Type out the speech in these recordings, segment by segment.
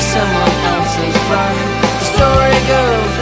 someone else's pride. The story goes.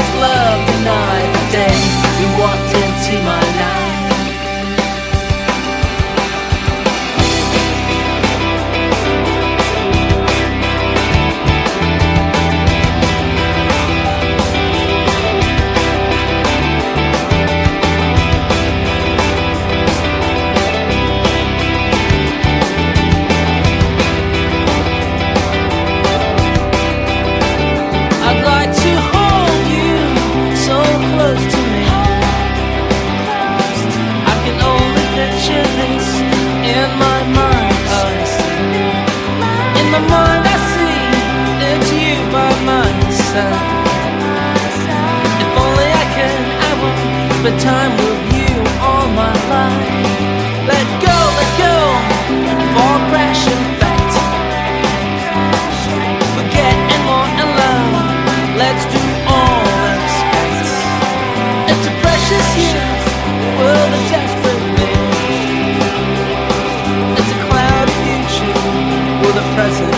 spent time with you all my life. Let go, let go, fall crash and fact. Forget and want and love. Let's do all that's fact. It's a precious year, a world of desperate me. It's a cloud future with a present.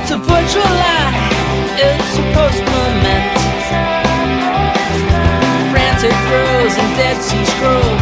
It's a virtual lie. It's a post moment. Frantic throws and dead sea scrolls.